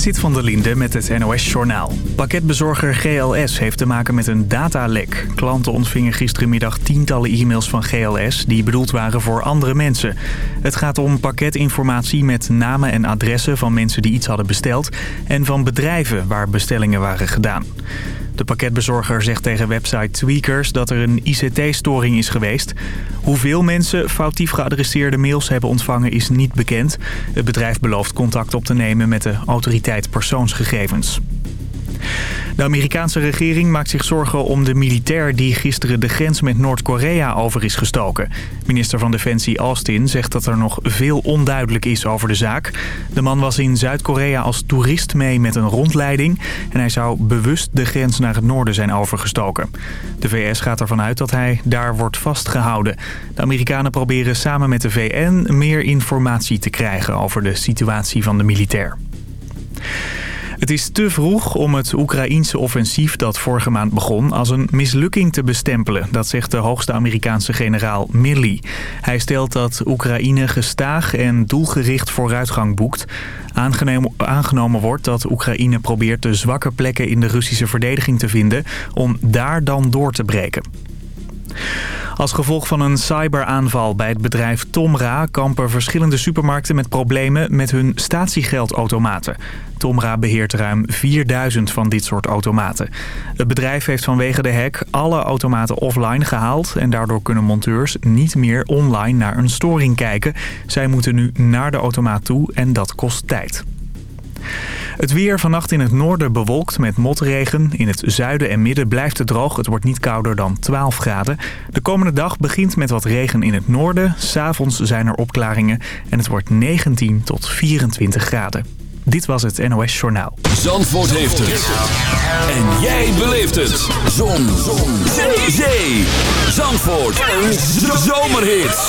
Zit van der Linde met het NOS-journaal. Pakketbezorger GLS heeft te maken met een datalek. Klanten ontvingen gisterenmiddag tientallen e-mails van GLS... die bedoeld waren voor andere mensen. Het gaat om pakketinformatie met namen en adressen van mensen die iets hadden besteld... en van bedrijven waar bestellingen waren gedaan. De pakketbezorger zegt tegen website Tweakers dat er een ICT-storing is geweest. Hoeveel mensen foutief geadresseerde mails hebben ontvangen is niet bekend. Het bedrijf belooft contact op te nemen met de autoriteit persoonsgegevens. De Amerikaanse regering maakt zich zorgen om de militair die gisteren de grens met Noord-Korea over is gestoken. Minister van Defensie Austin zegt dat er nog veel onduidelijk is over de zaak. De man was in Zuid-Korea als toerist mee met een rondleiding en hij zou bewust de grens naar het noorden zijn overgestoken. De VS gaat ervan uit dat hij daar wordt vastgehouden. De Amerikanen proberen samen met de VN meer informatie te krijgen over de situatie van de militair. Het is te vroeg om het Oekraïense offensief dat vorige maand begon als een mislukking te bestempelen. Dat zegt de hoogste Amerikaanse generaal Milley. Hij stelt dat Oekraïne gestaag en doelgericht vooruitgang boekt. Aangenomen, aangenomen wordt dat Oekraïne probeert de zwakke plekken in de Russische verdediging te vinden om daar dan door te breken. Als gevolg van een cyberaanval bij het bedrijf Tomra... kampen verschillende supermarkten met problemen met hun statiegeldautomaten. Tomra beheert ruim 4000 van dit soort automaten. Het bedrijf heeft vanwege de hack alle automaten offline gehaald... en daardoor kunnen monteurs niet meer online naar een storing kijken. Zij moeten nu naar de automaat toe en dat kost tijd. Het weer vannacht in het noorden bewolkt met motregen. In het zuiden en midden blijft het droog. Het wordt niet kouder dan 12 graden. De komende dag begint met wat regen in het noorden. S'avonds zijn er opklaringen en het wordt 19 tot 24 graden. Dit was het NOS Journaal. Zandvoort heeft het. En jij beleeft het. Zon. Zon. Zee. Zandvoort. Een zomerhit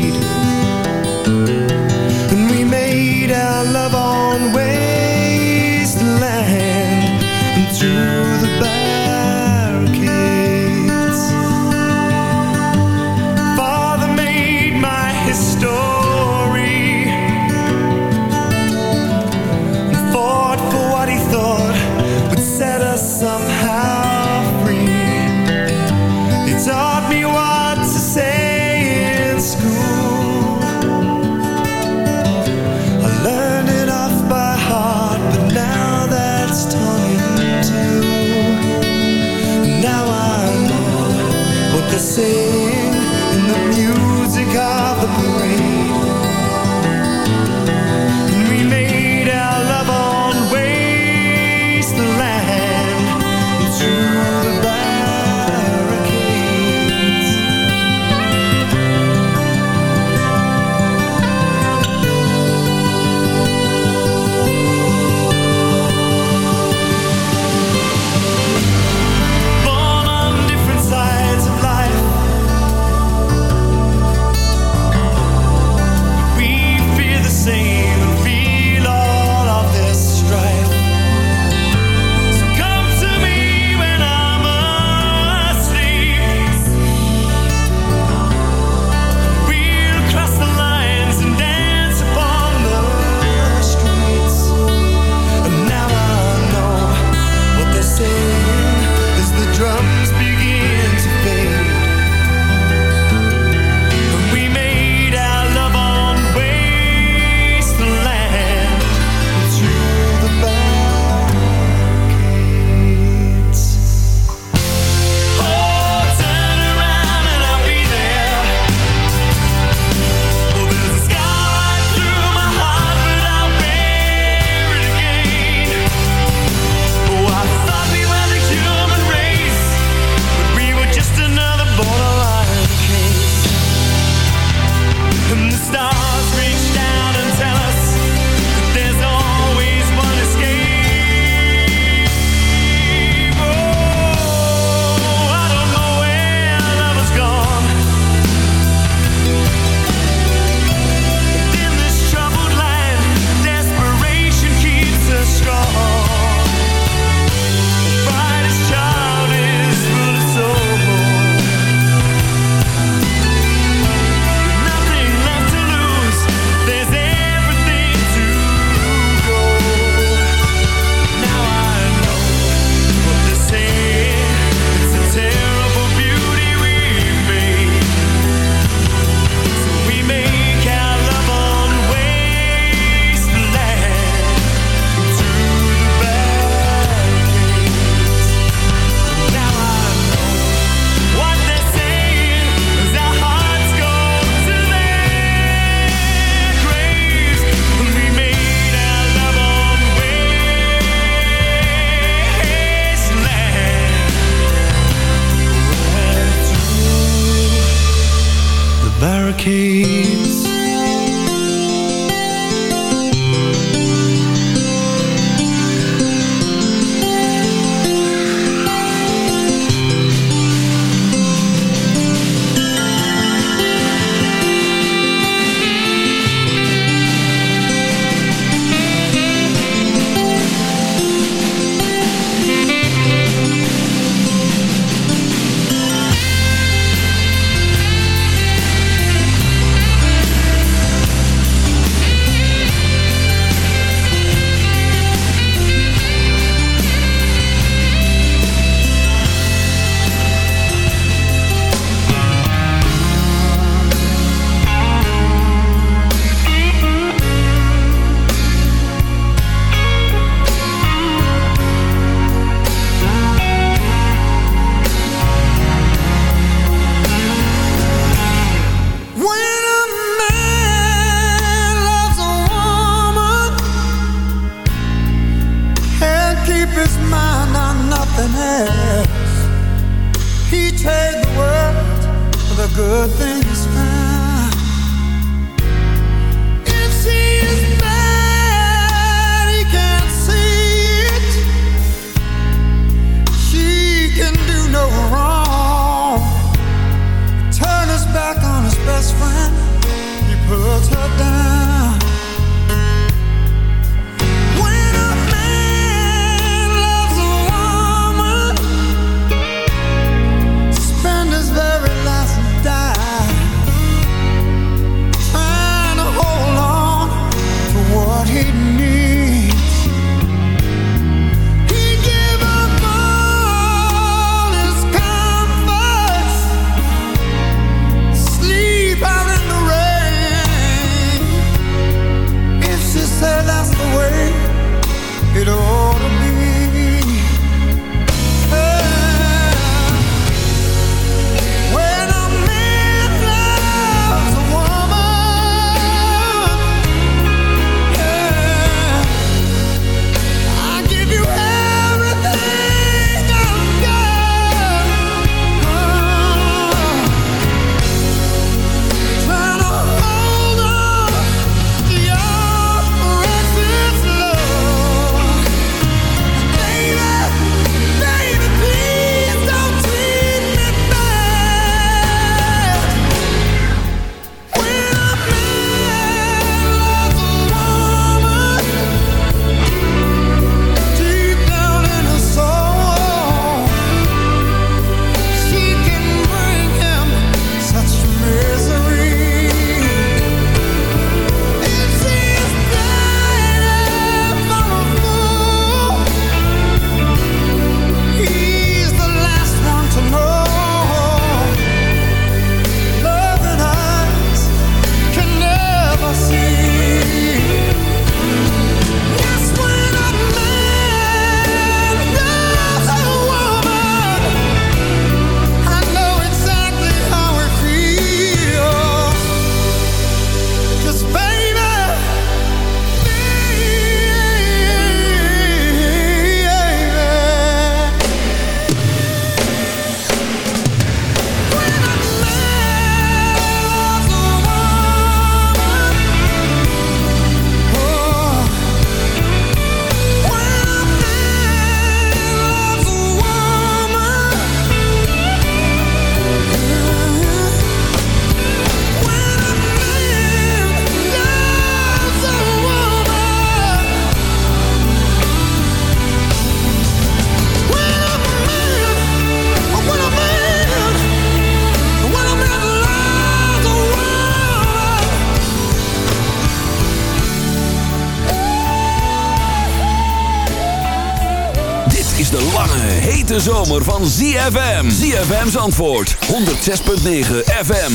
ZFM. ZFM's antwoord. 106.9 FM.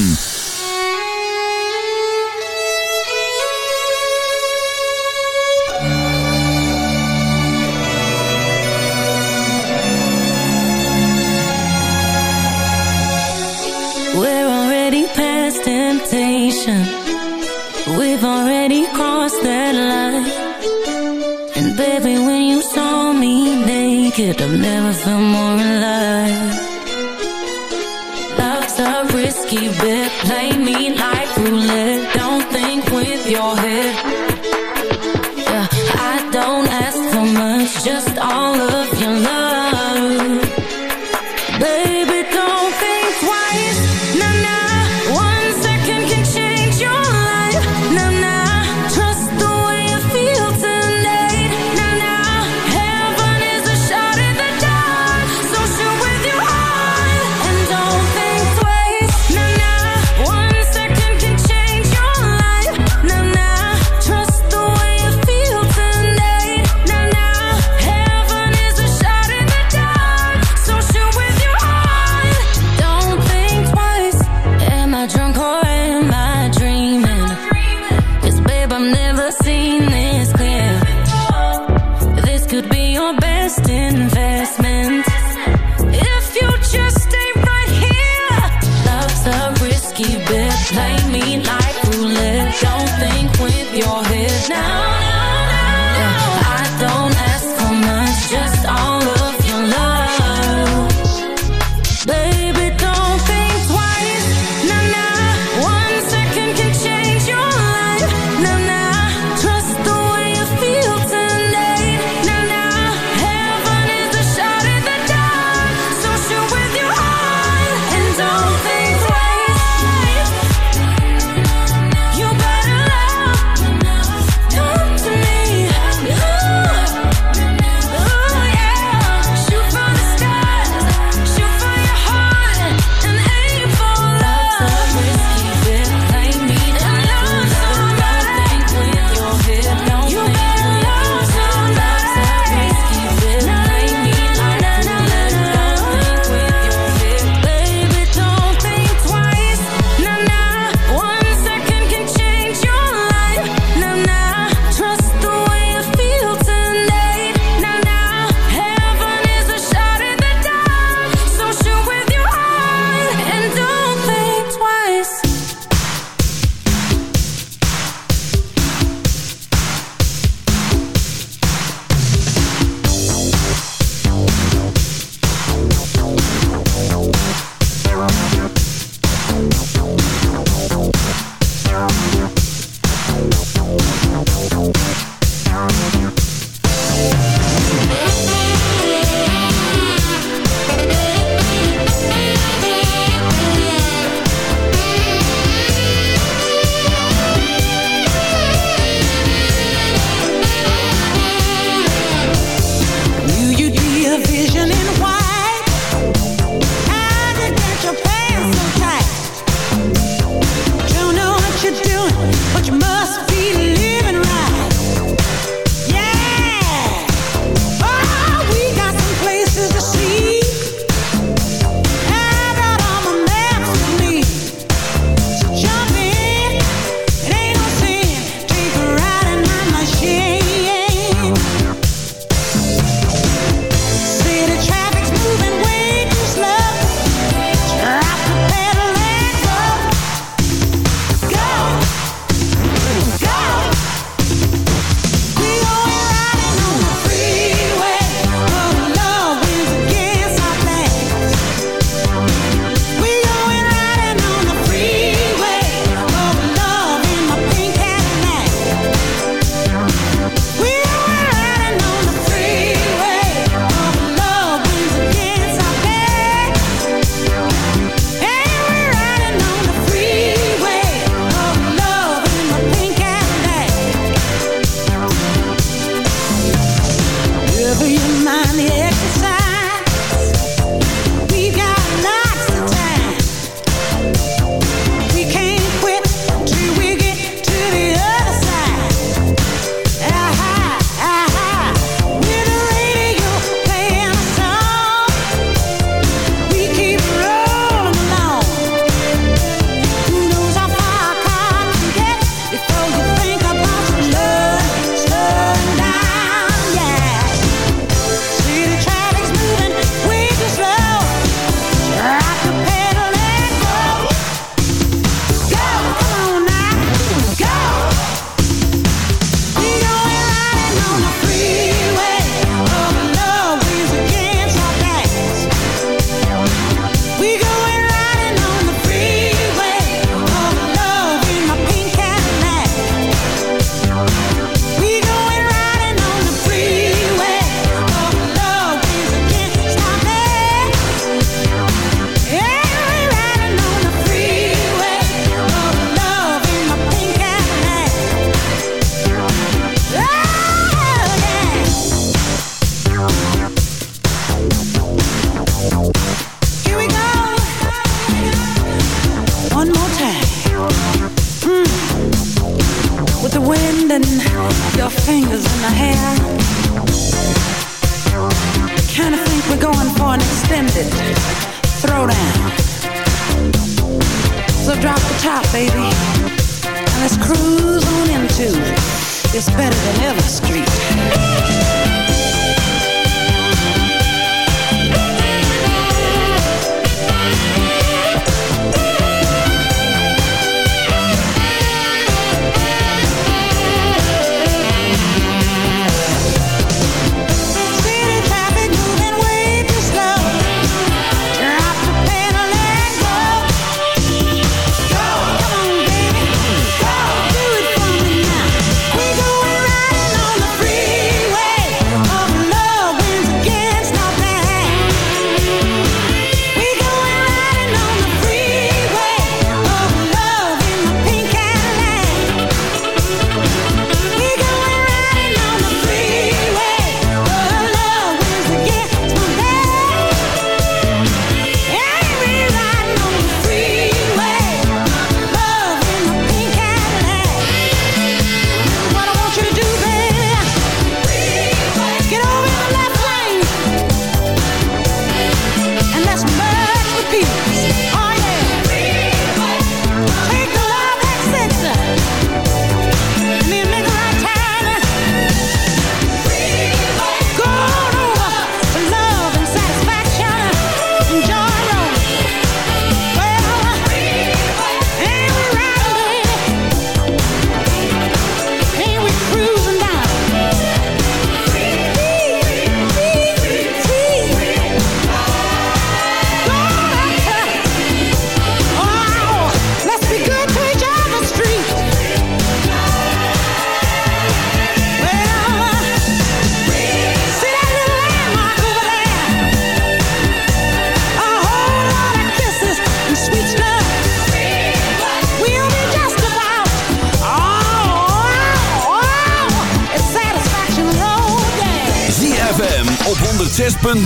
We're already past temptation. We've already crossed that line. And baby, when you saw me naked, I've never felt more keep it plain.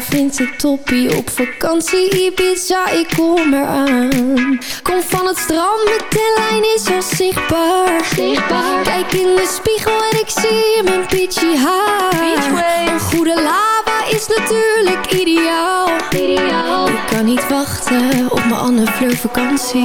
vader vindt toppie Op vakantie Ibiza, ik kom eraan. Kom van het strand, mijn tellijn is al zichtbaar. zichtbaar. Kijk in de spiegel en ik zie mijn peachy haar. Een goede lava is natuurlijk ideaal, ideaal. Ik kan niet wachten op mijn Anne Fleur vakantie.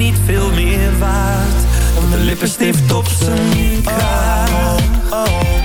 niet veel meer waard? Om de lippenstift op zijn kraag oh,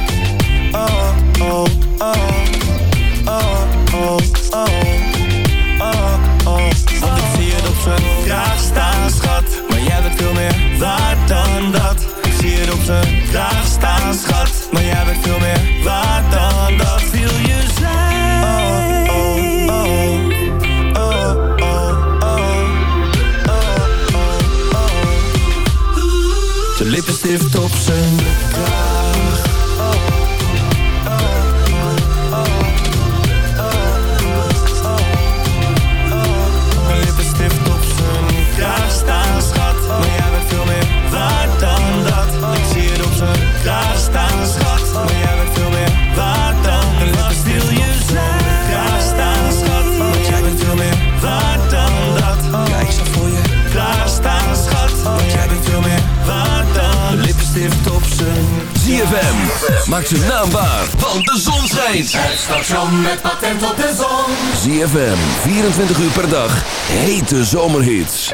met op de zon. ZFM, 24 uur per dag. Hete zomerhits.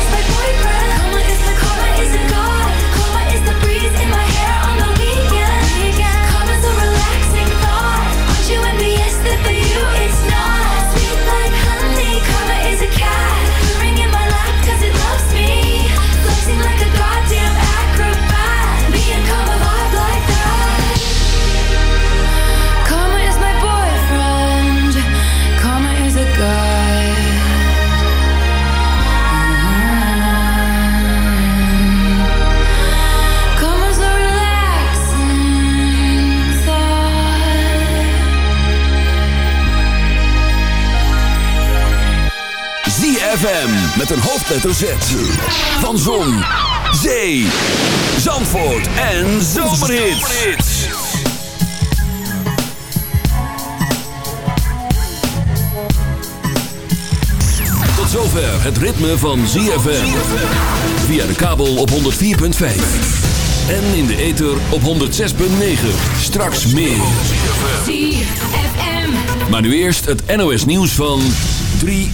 Met een hoofdletter Z. Van Zon, Zee, Zandvoort en Zomerhits. Tot zover het ritme van ZFM. Via de kabel op 104.5. En in de ether op 106.9. Straks meer. Maar nu eerst het NOS nieuws van 3